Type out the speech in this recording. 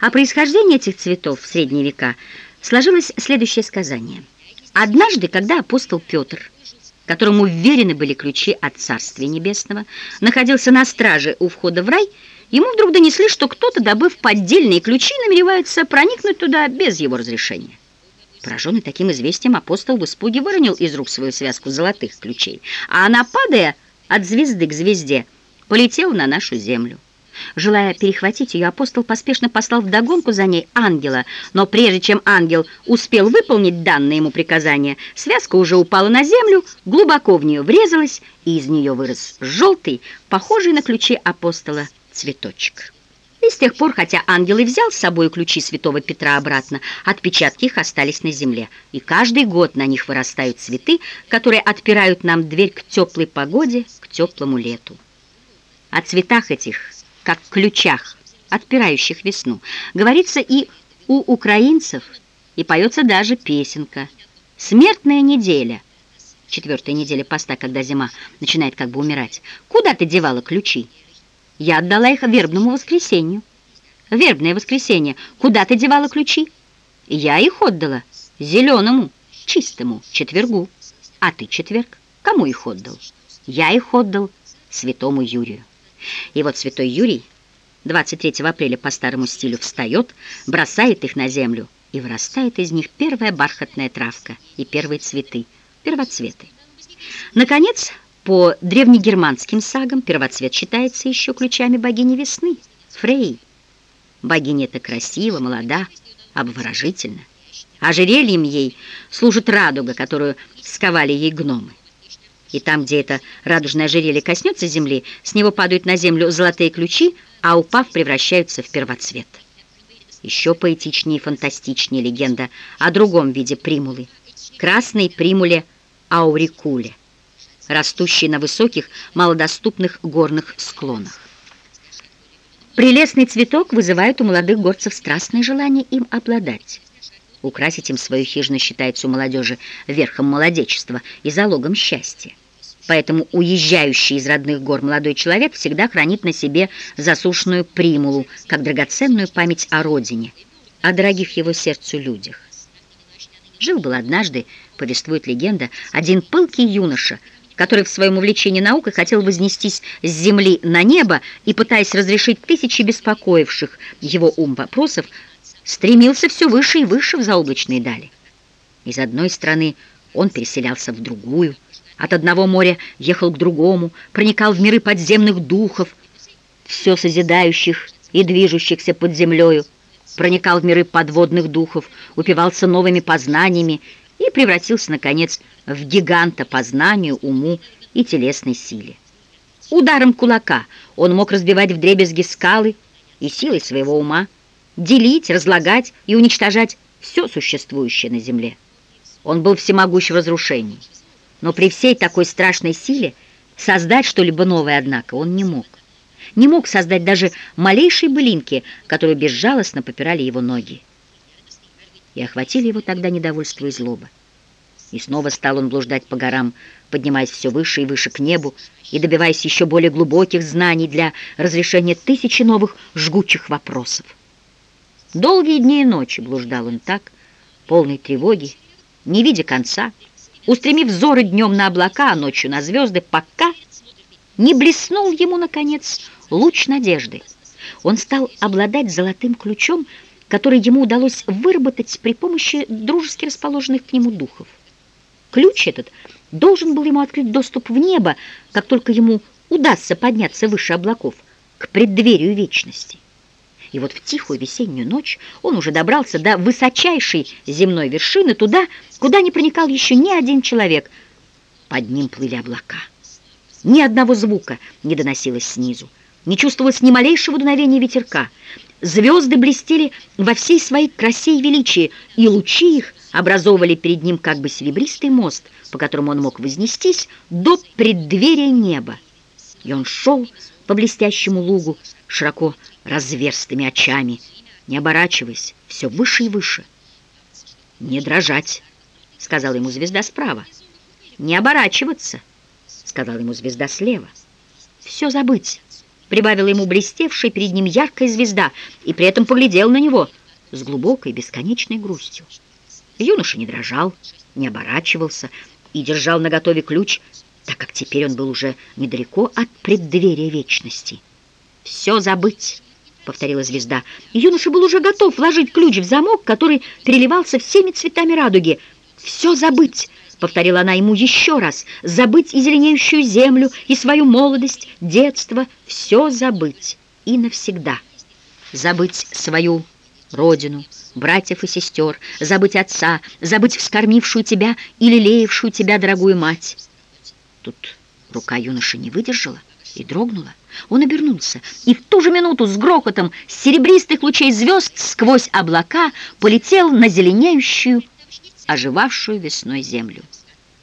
О происхождении этих цветов в средние века сложилось следующее сказание. Однажды, когда апостол Петр, которому вверены были ключи от Царствия Небесного, находился на страже у входа в рай, ему вдруг донесли, что кто-то, добыв поддельные ключи, намеревается проникнуть туда без его разрешения. Пораженный таким известием, апостол в испуге выронил из рук свою связку золотых ключей, а она, падая от звезды к звезде, полетела на нашу землю. Желая перехватить ее, апостол поспешно послал вдогонку за ней ангела, но прежде чем ангел успел выполнить данное ему приказание, связка уже упала на землю, глубоко в нее врезалась, и из нее вырос желтый, похожий на ключи апостола, цветочек. И с тех пор, хотя ангел и взял с собой ключи святого Петра обратно, отпечатки их остались на земле, и каждый год на них вырастают цветы, которые отпирают нам дверь к теплой погоде, к теплому лету. О цветах этих как ключах, отпирающих весну. Говорится и у украинцев, и поется даже песенка. «Смертная неделя». Четвертая неделя поста, когда зима начинает как бы умирать. «Куда ты девала ключи?» «Я отдала их вербному воскресенью». «Вербное воскресенье. Куда ты девала ключи?» «Я их отдала зеленому, чистому четвергу». «А ты четверг? Кому их отдал?» «Я их отдал святому Юрию». И вот святой Юрий 23 апреля по старому стилю встает, бросает их на землю, и вырастает из них первая бархатная травка и первые цветы, первоцветы. Наконец, по древнегерманским сагам первоцвет считается еще ключами богини весны, Фрей. Богиня эта красива, молода, обворожительна. Ожерельем ей служит радуга, которую сковали ей гномы. И там, где это радужное ожерелье коснется земли, с него падают на землю золотые ключи, а упав, превращаются в первоцвет. Еще поэтичнее и фантастичнее легенда о другом виде примулы. Красной примуле аурикуле, растущей на высоких, малодоступных горных склонах. Прелестный цветок вызывает у молодых горцев страстное желание им обладать. Украсить им свою хижину считается у молодежи верхом молодечества и залогом счастья. Поэтому уезжающий из родных гор молодой человек всегда хранит на себе засушенную примулу, как драгоценную память о родине, о дорогих его сердцу людях. Жил-был однажды, повествует легенда, один пылкий юноша, который в своем увлечении наукой хотел вознестись с земли на небо и, пытаясь разрешить тысячи беспокоивших его ум вопросов, стремился все выше и выше в заоблачные дали. Из одной страны он переселялся в другую, от одного моря ехал к другому, проникал в миры подземных духов, все созидающих и движущихся под землею, проникал в миры подводных духов, упивался новыми познаниями и превратился, наконец, в гиганта по уму и телесной силе. Ударом кулака он мог разбивать вдребезги скалы и силой своего ума делить, разлагать и уничтожать все существующее на земле. Он был всемогущ в разрушении. Но при всей такой страшной силе создать что-либо новое, однако, он не мог. Не мог создать даже малейшей былинки, которую безжалостно попирали его ноги. И охватили его тогда недовольство и злоба. И снова стал он блуждать по горам, поднимаясь все выше и выше к небу и добиваясь еще более глубоких знаний для разрешения тысячи новых жгучих вопросов. Долгие дни и ночи блуждал он так, полной тревоги, не видя конца, устремив взоры днем на облака, а ночью на звезды, пока не блеснул ему, наконец, луч надежды. Он стал обладать золотым ключом, который ему удалось выработать при помощи дружески расположенных к нему духов. Ключ этот должен был ему открыть доступ в небо, как только ему удастся подняться выше облаков, к преддверию вечности. И вот в тихую весеннюю ночь он уже добрался до высочайшей земной вершины, туда, куда не проникал еще ни один человек. Под ним плыли облака. Ни одного звука не доносилось снизу. Не чувствовалось ни малейшего дуновения ветерка. Звезды блестели во всей своей красе и величии, и лучи их образовывали перед ним как бы серебристый мост, по которому он мог вознестись до преддверия неба. И он шел по блестящему лугу, широко разверстыми очами, не оборачиваясь, все выше и выше. «Не дрожать», — сказала ему звезда справа. «Не оборачиваться», — сказала ему звезда слева. «Все забыть, прибавила ему блестевшая перед ним яркая звезда, и при этом поглядел на него с глубокой бесконечной грустью. Юноша не дрожал, не оборачивался и держал наготове ключ, так как теперь он был уже недалеко от преддверия вечности. «Все забыть», — повторила звезда, юноша был уже готов вложить ключ в замок, который переливался всеми цветами радуги. «Все забыть», — повторила она ему еще раз, — «забыть и зеленеющую землю, и свою молодость, детство, все забыть и навсегда. Забыть свою родину, братьев и сестер, забыть отца, забыть вскормившую тебя и лелеявшую тебя дорогую мать. Тут рука юноши не выдержала и дрогнула. Он обернулся, и в ту же минуту с грохотом серебристых лучей звезд сквозь облака полетел на зеленеющую, оживавшую весной землю.